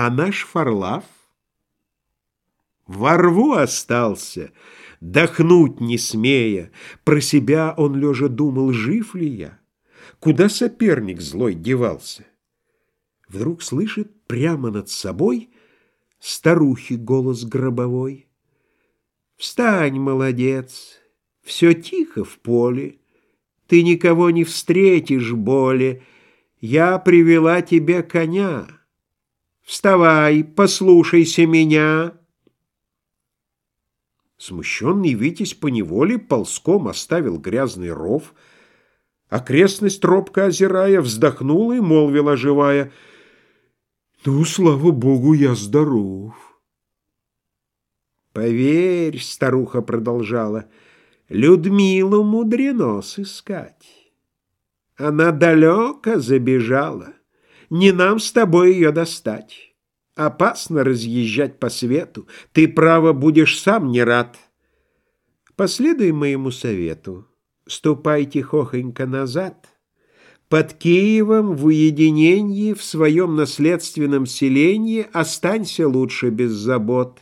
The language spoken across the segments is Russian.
А наш Фарлав во рву остался, Дохнуть не смея. Про себя он лежа думал, жив ли я, Куда соперник злой девался. Вдруг слышит прямо над собой Старухи голос гробовой. Встань, молодец, все тихо в поле, Ты никого не встретишь боли, Я привела тебе коня. Вставай, послушайся меня. Смущенный Витязь поневоле ползком оставил грязный ров, Окрестность робко озирая, вздохнула и молвила живая, «Ну, слава богу, я здоров». «Поверь», — старуха продолжала, — «Людмилу мудрено сыскать. Она далеко забежала, не нам с тобой ее достать. Опасно разъезжать по свету, ты, право, будешь сам не рад. Последуй моему совету, ступай тихохонько назад». Под Киевом в уединении, в своем наследственном селении останься лучше без забот.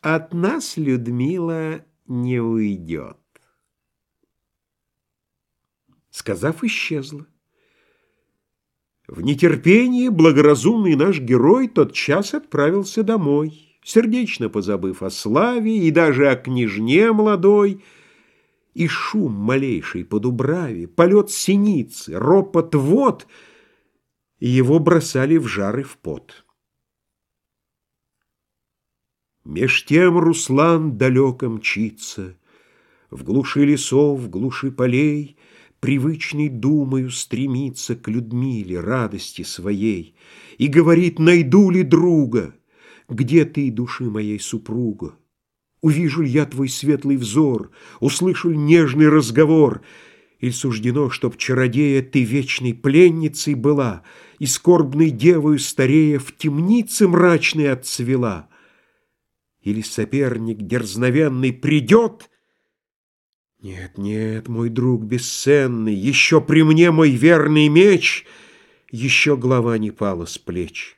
От нас Людмила не уйдет. Сказав, исчезла. В нетерпении благоразумный наш герой тот час отправился домой, сердечно позабыв о славе и даже о княжне молодой, и шум малейший по дубраве, полет синицы, ропот вод, его бросали в жар и в пот. Меж тем Руслан далеко мчится, В глуши лесов, в глуши полей, Привычной думою стремится К Людмиле, радости своей, И говорит, найду ли друга, Где ты, души моей супруга? Увижу ли я твой светлый взор, Услышу ли нежный разговор, Иль суждено, чтоб чародея Ты вечной пленницей была И скорбной девою старея В темнице мрачной отцвела? Или соперник дерзновенный придет? Нет, нет, мой друг бесценный, Еще при мне мой верный меч, Еще голова не пала с плеч.